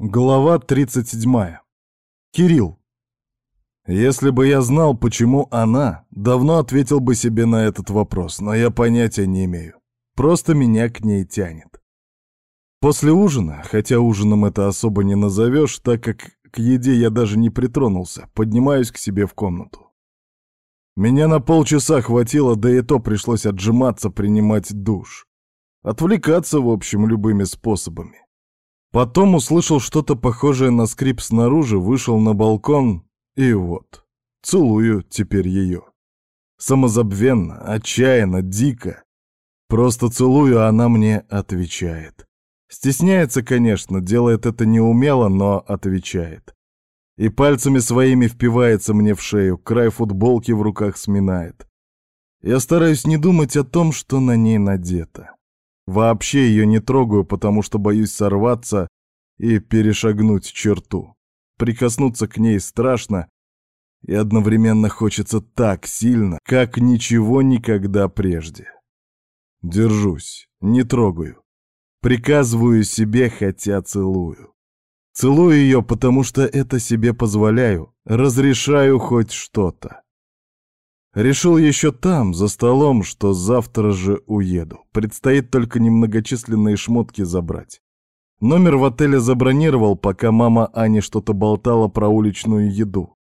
Глава 37. Кирилл. Если бы я знал, почему она, давно ответил бы себе на этот вопрос, но я понятия не имею. Просто меня к ней тянет. После ужина, хотя ужином это особо не назовешь, так как к еде я даже не притронулся, поднимаюсь к себе в комнату. Меня на полчаса хватило, да и то пришлось отжиматься, принимать душ. Отвлекаться, в общем, любыми способами. Потом услышал что-то похожее на скрип снаружи, вышел на балкон и вот. Целую теперь ее. Самозабвенно, отчаянно, дико. Просто целую, а она мне отвечает. Стесняется, конечно, делает это неумело, но отвечает. И пальцами своими впивается мне в шею, край футболки в руках сминает. Я стараюсь не думать о том, что на ней надето. Вообще ее не трогаю, потому что боюсь сорваться и перешагнуть черту. Прикоснуться к ней страшно, и одновременно хочется так сильно, как ничего никогда прежде. Держусь, не трогаю. Приказываю себе, хотя целую. Целую ее, потому что это себе позволяю, разрешаю хоть что-то. Решил еще там, за столом, что завтра же уеду. Предстоит только немногочисленные шмотки забрать. Номер в отеле забронировал, пока мама Ани что-то болтала про уличную еду.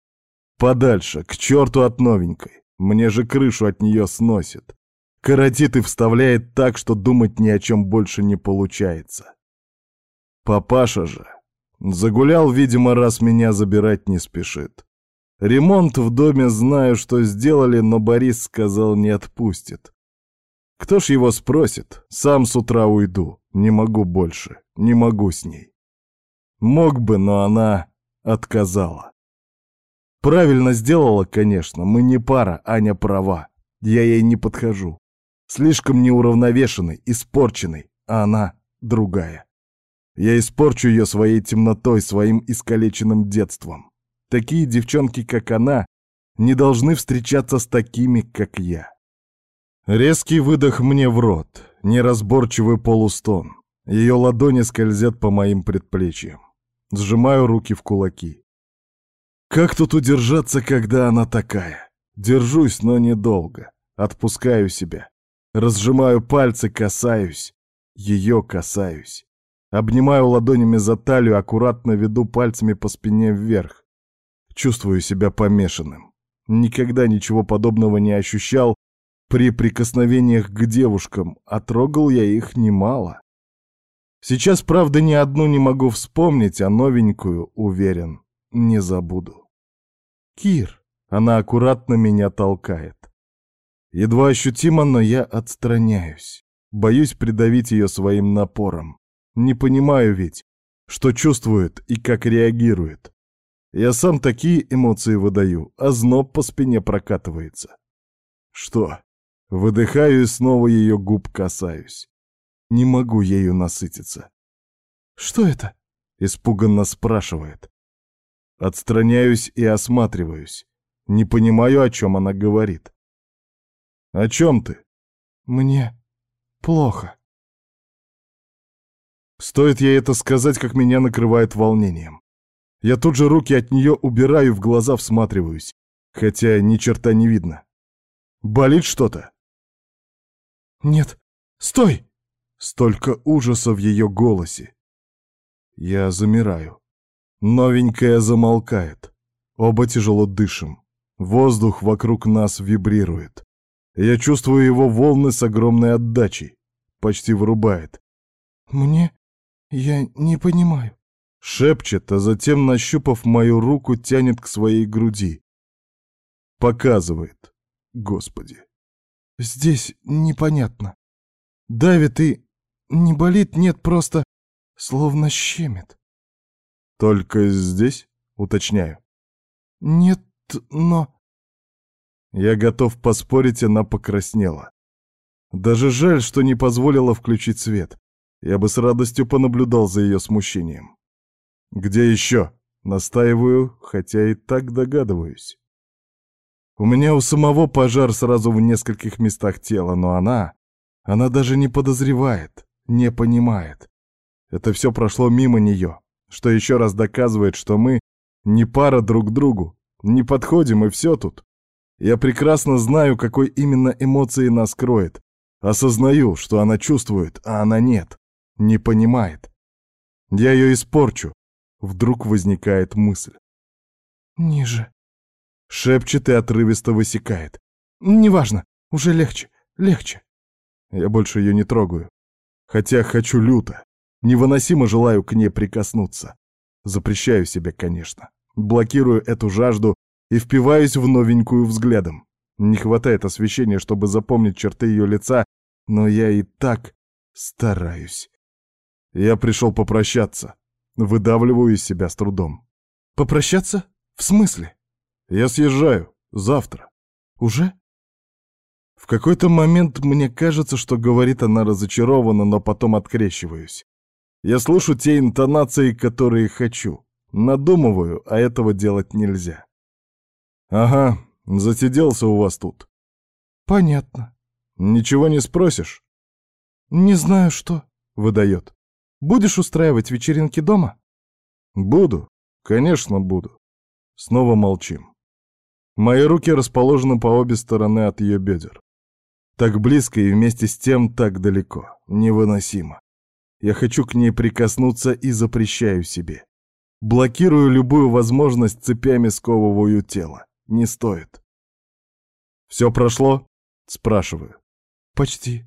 Подальше, к черту от новенькой. Мне же крышу от нее сносит. Коротит и вставляет так, что думать ни о чем больше не получается. Папаша же загулял, видимо, раз меня забирать не спешит. Ремонт в доме знаю, что сделали, но Борис сказал, не отпустит. Кто ж его спросит? Сам с утра уйду. Не могу больше. Не могу с ней. Мог бы, но она отказала. Правильно сделала, конечно. Мы не пара, Аня права. Я ей не подхожу. Слишком неуравновешенный, испорченный, а она другая. Я испорчу ее своей темнотой, своим искалеченным детством. Такие девчонки, как она, не должны встречаться с такими, как я. Резкий выдох мне в рот, неразборчивый полустон. Ее ладони скользят по моим предплечьям. Сжимаю руки в кулаки. Как тут удержаться, когда она такая? Держусь, но недолго. Отпускаю себя. Разжимаю пальцы, касаюсь. Ее касаюсь. Обнимаю ладонями за талию, аккуратно веду пальцами по спине вверх. Чувствую себя помешанным. Никогда ничего подобного не ощущал при прикосновениях к девушкам, а трогал я их немало. Сейчас, правда, ни одну не могу вспомнить, а новенькую, уверен, не забуду. Кир, она аккуратно меня толкает. Едва ощутимо, но я отстраняюсь. Боюсь придавить ее своим напором. Не понимаю ведь, что чувствует и как реагирует. Я сам такие эмоции выдаю, а зноб по спине прокатывается. Что? Выдыхаю и снова ее губ касаюсь. Не могу ею насытиться. «Что это?» — испуганно спрашивает. Отстраняюсь и осматриваюсь. Не понимаю, о чем она говорит. «О чем ты?» «Мне плохо». Стоит ей это сказать, как меня накрывает волнением. Я тут же руки от нее убираю, в глаза всматриваюсь. Хотя ни черта не видно. Болит что-то? Нет. Стой! Столько ужаса в ее голосе. Я замираю. Новенькая замолкает. Оба тяжело дышим. Воздух вокруг нас вибрирует. Я чувствую его волны с огромной отдачей. Почти вырубает. Мне... Я не понимаю. Шепчет, а затем, нащупав мою руку, тянет к своей груди. Показывает. Господи. Здесь непонятно. Давит и... Не болит, нет, просто... Словно щемит. Только здесь? Уточняю. Нет, но... Я готов поспорить, она покраснела. Даже жаль, что не позволила включить свет. Я бы с радостью понаблюдал за ее смущением. «Где еще?» Настаиваю, хотя и так догадываюсь. У меня у самого пожар сразу в нескольких местах тела, но она... Она даже не подозревает, не понимает. Это все прошло мимо нее. что еще раз доказывает, что мы не пара друг другу, не подходим и все тут. Я прекрасно знаю, какой именно эмоции нас кроет. Осознаю, что она чувствует, а она нет, не понимает. Я ее испорчу. Вдруг возникает мысль. «Ниже», — шепчет и отрывисто высекает. «Неважно, уже легче, легче». Я больше ее не трогаю. Хотя хочу люто. Невыносимо желаю к ней прикоснуться. Запрещаю себе, конечно. Блокирую эту жажду и впиваюсь в новенькую взглядом. Не хватает освещения, чтобы запомнить черты ее лица, но я и так стараюсь. Я пришел попрощаться. Выдавливаю из себя с трудом. Попрощаться? В смысле? Я съезжаю. Завтра. Уже? В какой-то момент мне кажется, что говорит она разочарованно, но потом открещиваюсь. Я слышу те интонации, которые хочу. Надумываю, а этого делать нельзя. Ага, засиделся у вас тут. Понятно. Ничего не спросишь? Не знаю что, выдает. Будешь устраивать вечеринки дома? Буду, конечно, буду. Снова молчим. Мои руки расположены по обе стороны от ее бедер. Так близко и вместе с тем так далеко. Невыносимо. Я хочу к ней прикоснуться и запрещаю себе. Блокирую любую возможность, цепями сковываю тело. Не стоит. «Все прошло?» — спрашиваю. «Почти.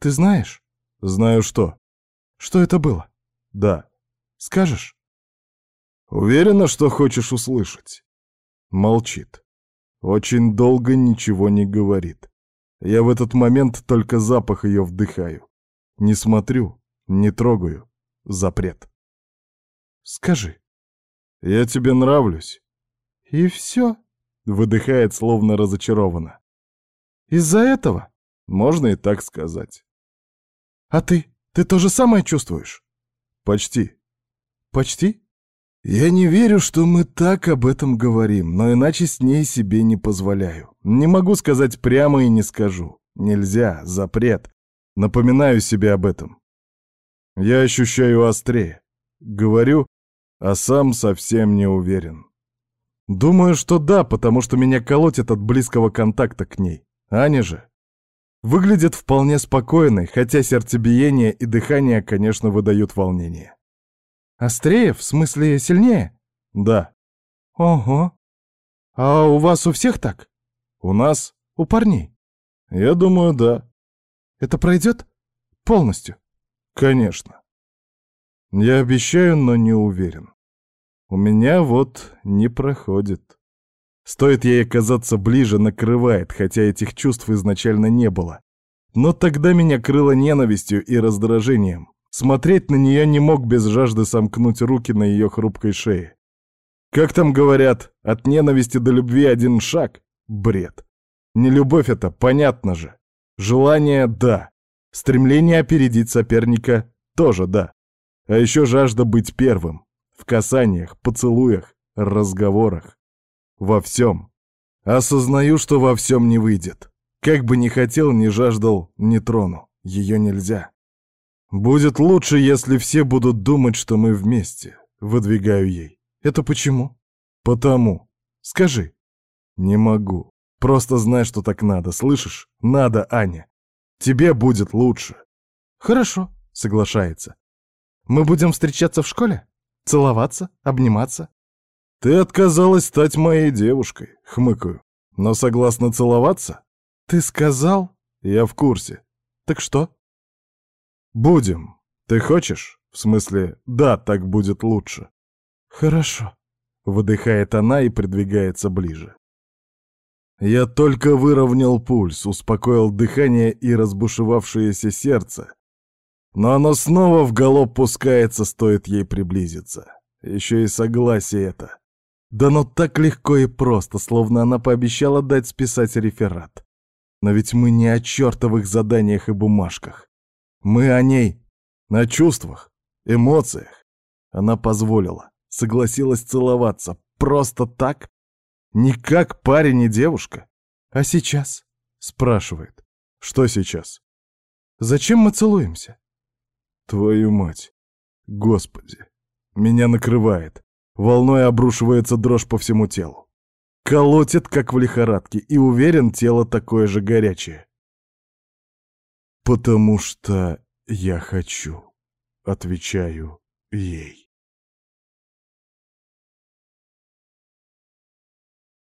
Ты знаешь?» «Знаю что». «Что это было?» «Да». «Скажешь?» «Уверена, что хочешь услышать?» Молчит. Очень долго ничего не говорит. Я в этот момент только запах ее вдыхаю. Не смотрю, не трогаю. Запрет. «Скажи». «Я тебе нравлюсь». «И все?» Выдыхает, словно разочарованно. «Из-за этого?» Можно и так сказать. «А ты? Ты то же самое чувствуешь?» «Почти». «Почти?» Я не верю, что мы так об этом говорим, но иначе с ней себе не позволяю. Не могу сказать прямо и не скажу. Нельзя, запрет. Напоминаю себе об этом. Я ощущаю острее. Говорю, а сам совсем не уверен. Думаю, что да, потому что меня колотит от близкого контакта к ней. Аня же выглядит вполне спокойной, хотя сердцебиение и дыхание, конечно, выдают волнение. Острее, в смысле сильнее? Да. Ого. А у вас у всех так? У нас? У парней? Я думаю, да. Это пройдет? Полностью? Конечно. Я обещаю, но не уверен. У меня вот не проходит. Стоит ей оказаться ближе, накрывает, хотя этих чувств изначально не было. Но тогда меня крыло ненавистью и раздражением. Смотреть на нее не мог без жажды сомкнуть руки на ее хрупкой шее. Как там говорят, от ненависти до любви один шаг? Бред. Не любовь это, понятно же. Желание — да. Стремление опередить соперника — тоже да. А еще жажда быть первым. В касаниях, поцелуях, разговорах. Во всем. Осознаю, что во всем не выйдет. Как бы ни хотел, ни жаждал, не трону. Ее нельзя. Будет лучше, если все будут думать, что мы вместе. Выдвигаю ей. Это почему? Потому. Скажи. Не могу. Просто знай, что так надо, слышишь? Надо, Аня. Тебе будет лучше. Хорошо, соглашается. Мы будем встречаться в школе? Целоваться? Обниматься? Ты отказалась стать моей девушкой, хмыкаю. Но согласна целоваться? Ты сказал? Я в курсе. Так что? Будем. Ты хочешь? В смысле, да, так будет лучше. Хорошо. Выдыхает она и придвигается ближе. Я только выровнял пульс, успокоил дыхание и разбушевавшееся сердце, но оно снова в галоп пускается, стоит ей приблизиться. Еще и согласие это. Да но так легко и просто, словно она пообещала дать списать реферат. Но ведь мы не о чертовых заданиях и бумажках. Мы о ней, на чувствах, эмоциях. Она позволила, согласилась целоваться. Просто так? Не как парень и девушка. А сейчас? Спрашивает. Что сейчас? Зачем мы целуемся? Твою мать. Господи. Меня накрывает. Волной обрушивается дрожь по всему телу. Колотит, как в лихорадке, и уверен, тело такое же горячее. «Потому что я хочу», — отвечаю ей.